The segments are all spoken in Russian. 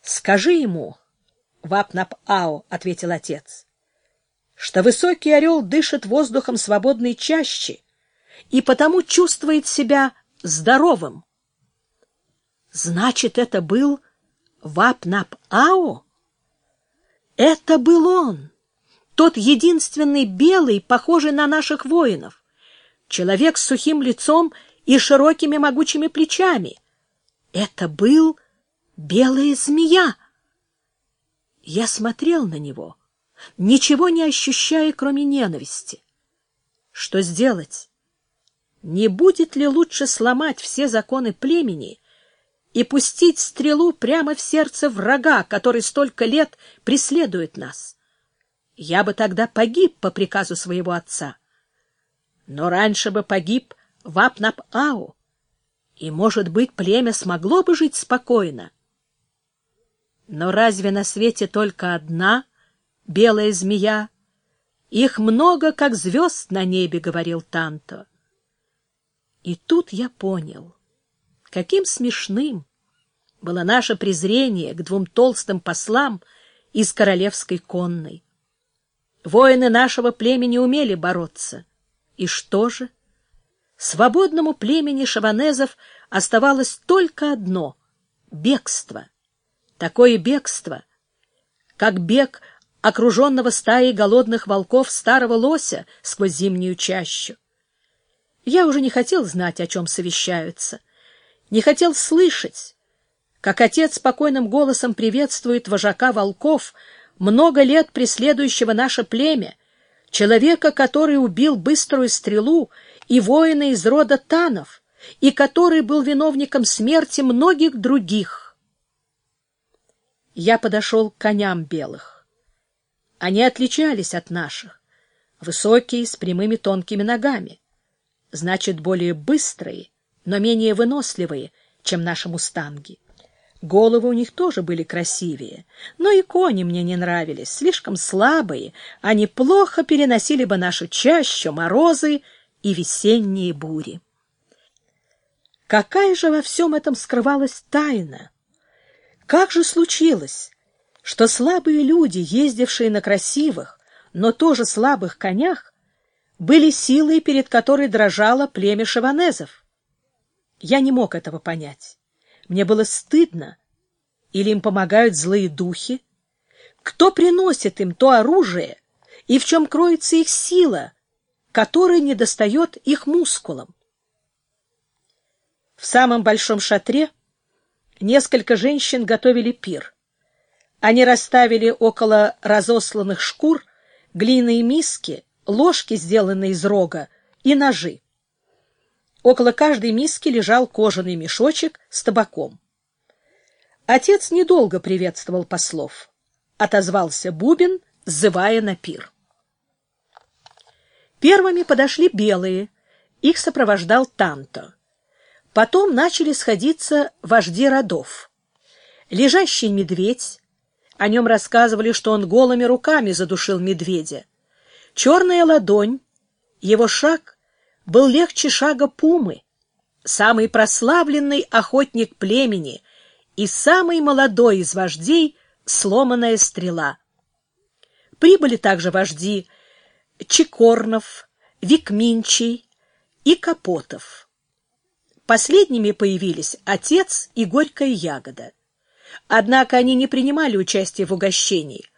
— Скажи ему, — Вапнап-Ао, — ответил отец, — что высокий орел дышит воздухом свободной чащи и потому чувствует себя здоровым. Значит, это был Вапнап-Ао? Это был он, тот единственный белый, похожий на наших воинов, человек с сухим лицом и широкими могучими плечами. Это был белая змея. Я смотрел на него, ничего не ощущая, кроме ненависти. Что сделать? Не будет ли лучше сломать все законы племени и пустить стрелу прямо в сердце врага, который столько лет преследует нас? Я бы тогда погиб по приказу своего отца. Но раньше бы погиб Вапнап-Ау, и, может быть, племя смогло бы жить спокойно. Но разве на свете только одна белая змея? Их много, как звезд на небе, — говорил Танто. И тут я понял, каким смешным было наше презрение к двум толстым послам из королевской конной. Воины нашего племени умели бороться. И что же? Свободному племени шаванезов оставалось только одно — бегство. Такое бегство, как бег окруженного стаей голодных волков старого лося сквозь зимнюю чащу. Я уже не хотел знать, о чем совещаются, не хотел слышать, как отец спокойным голосом приветствует вожака волков, много лет преследующего наше племя, человека, который убил быструю стрелу и воина из рода Танов, и который был виновником смерти многих других. Я подошел к коням белых. Они отличались от наших, высокие, с прямыми тонкими ногами значит, более быстрые, но менее выносливые, чем наши мустанги. Головы у них тоже были красивее, но и кони мне не нравились, слишком слабые, они плохо переносили бы нашу чащу, морозы и весенние бури. Какая же во всем этом скрывалась тайна? Как же случилось, что слабые люди, ездившие на красивых, но тоже слабых конях, были силой, перед которой дрожало племя шаванезов. Я не мог этого понять. Мне было стыдно. Или им помогают злые духи? Кто приносит им то оружие, и в чем кроется их сила, которая недостает их мускулам? В самом большом шатре несколько женщин готовили пир. Они расставили около разосланных шкур глиняные миски, ложки, сделанные из рога, и ножи. Около каждой миски лежал кожаный мешочек с табаком. Отец недолго приветствовал послов. Отозвался Бубин, зывая на пир. Первыми подошли белые, их сопровождал Танто. Потом начали сходиться вожди родов. Лежащий медведь, о нем рассказывали, что он голыми руками задушил медведя. Черная ладонь, его шаг был легче шага пумы, самый прославленный охотник племени и самый молодой из вождей сломанная стрела. Прибыли также вожди Чекорнов, Викминчий и Капотов. Последними появились отец и горькая ягода. Однако они не принимали участия в угощении,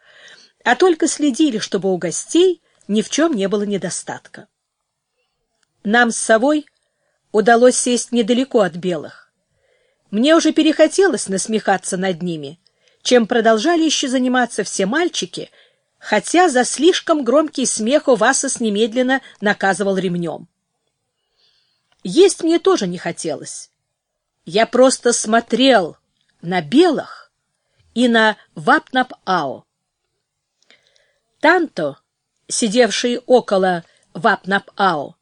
а только следили, чтобы у гостей ни в чем не было недостатка. Нам с совой удалось сесть недалеко от белых. Мне уже перехотелось насмехаться над ними, чем продолжали еще заниматься все мальчики, хотя за слишком громкий смех Увасос немедленно наказывал ремнем. Есть мне тоже не хотелось. Я просто смотрел на белых и на Вапнап-Ао. Танто сидевший около Вапнап-Ао,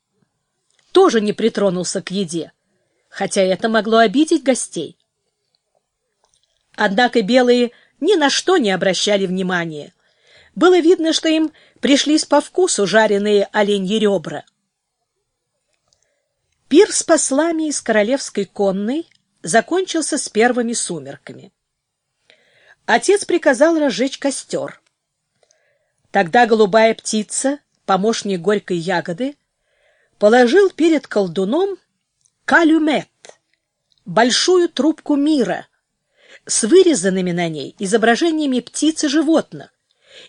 тоже не притронулся к еде, хотя это могло обидеть гостей. Однако белые ни на что не обращали внимания. Было видно, что им пришлись по вкусу жареные оленьи ребра. Пир с послами из королевской конной закончился с первыми сумерками. отец приказал разжечь костер. Тогда голубая птица, помощник горькой ягоды, положил перед колдуном калюмет, большую трубку мира, с вырезанными на ней изображениями птиц и животных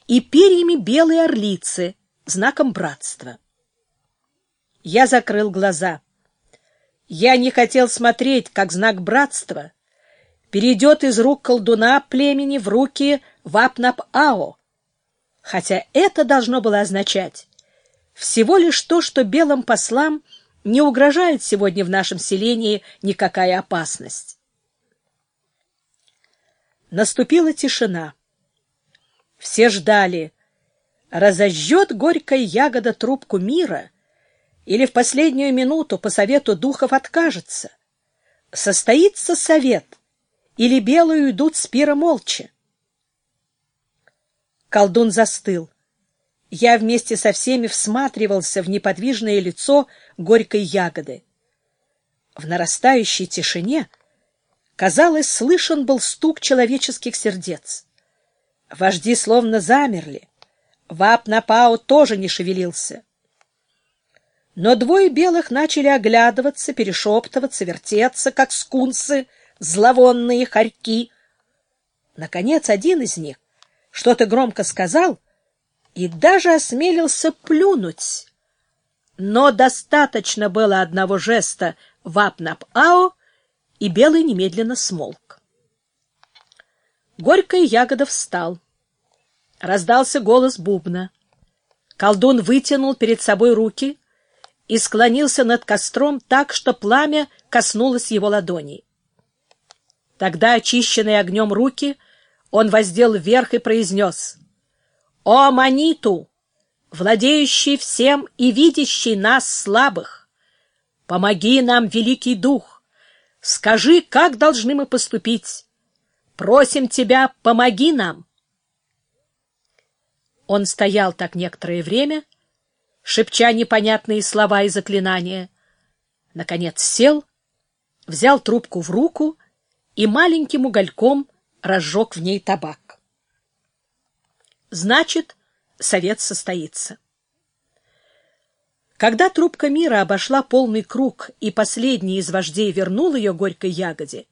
и перьями белой орлицы, знаком братства. Я закрыл глаза. Я не хотел смотреть, как знак братства перейдет из рук колдуна племени в руки Вапнап-Ао, хотя это должно было означать всего лишь то, что белым послам не угрожает сегодня в нашем селении никакая опасность. Наступила тишина. Все ждали, разожжет горькая ягода трубку мира или в последнюю минуту по совету духов откажется. Состоится совет, или белые уйдут с пира молча. Колдун застыл. Я вместе со всеми всматривался в неподвижное лицо горькой ягоды. В нарастающей тишине, казалось, слышен был стук человеческих сердец. Вожди словно замерли. Вап-Напао тоже не шевелился. Но двое белых начали оглядываться, перешептываться, вертеться, как скунсы, зловонные хорьки. Наконец, один из них что-то громко сказал и даже осмелился плюнуть. Но достаточно было одного жеста «Вап-Нап-Ао», и Белый немедленно смолк. Горькая ягода встал. Раздался голос бубна. Колдун вытянул перед собой руки и склонился над костром так, что пламя коснулось его ладоней. Тогда, очищенные огнем руки, он воздел вверх и произнес «О, Маниту, владеющий всем и видящий нас слабых! Помоги нам, Великий Дух! Скажи, как должны мы поступить? Просим тебя, помоги нам!» Он стоял так некоторое время, шепча непонятные слова и заклинания. Наконец сел, взял трубку в руку и маленьким угольком разжег в ней табак. Значит, совет состоится. Когда трубка мира обошла полный круг и последний из вождей вернул ее горькой ягоде,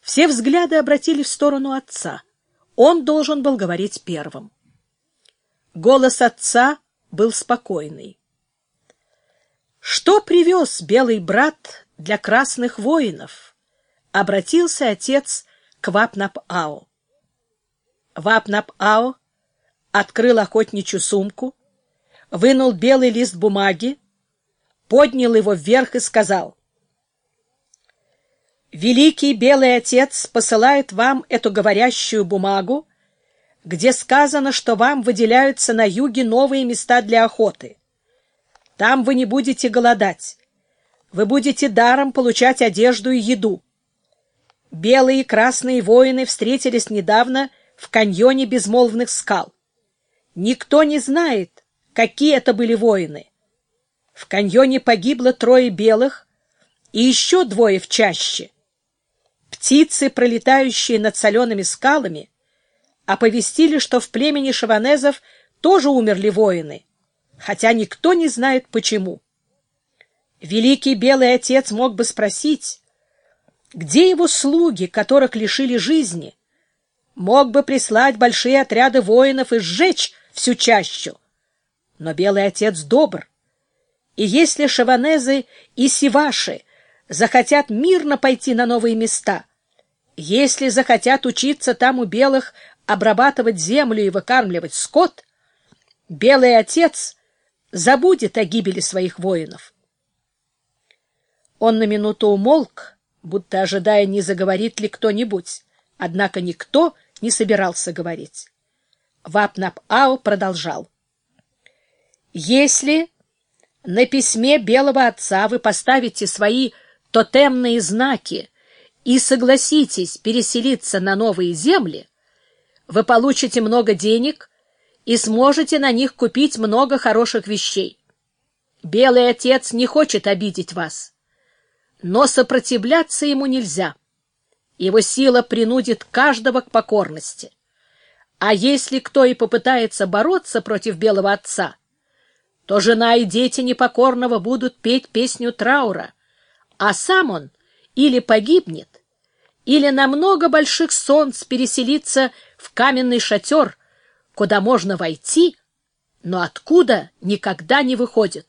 все взгляды обратили в сторону отца. Он должен был говорить первым. Голос отца был спокойный. «Что привез белый брат для красных воинов?» — обратился отец к Вапнап-Ао. Вапнап-Ао открыл охотничью сумку, вынул белый лист бумаги, поднял его вверх и сказал, «Великий Белый Отец посылает вам эту говорящую бумагу, где сказано, что вам выделяются на юге новые места для охоты. Там вы не будете голодать. Вы будете даром получать одежду и еду. Белые и красные воины встретились недавно в каньоне безмолвных скал. Никто не знает, какие это были воины. В каньоне погибло трое белых и еще двое в чаще. Птицы, пролетающие над солеными скалами, оповестили, что в племени шаванезов тоже умерли воины, хотя никто не знает почему. Великий Белый Отец мог бы спросить, где его слуги, которых лишили жизни? Мог бы прислать большие отряды воинов и сжечь всю чащу. Но Белый Отец добр. И если шаванезы и сиваши захотят мирно пойти на новые места, если захотят учиться там у белых обрабатывать землю и выкармливать скот, Белый Отец забудет о гибели своих воинов. Он на минуту умолк, будто ожидая, не заговорит ли кто-нибудь, однако никто не собирался говорить. Вапнап-Ау продолжал. «Если на письме Белого Отца вы поставите свои тотемные знаки и согласитесь переселиться на новые земли, вы получите много денег и сможете на них купить много хороших вещей. Белый Отец не хочет обидеть вас, но сопротивляться ему нельзя. Его сила принудит каждого к покорности. А если кто и попытается бороться против белого отца, то жена и дети непокорного будут петь песню траура, а сам он или погибнет, или на много больших солнц переселится в каменный шатер, куда можно войти, но откуда никогда не выходит.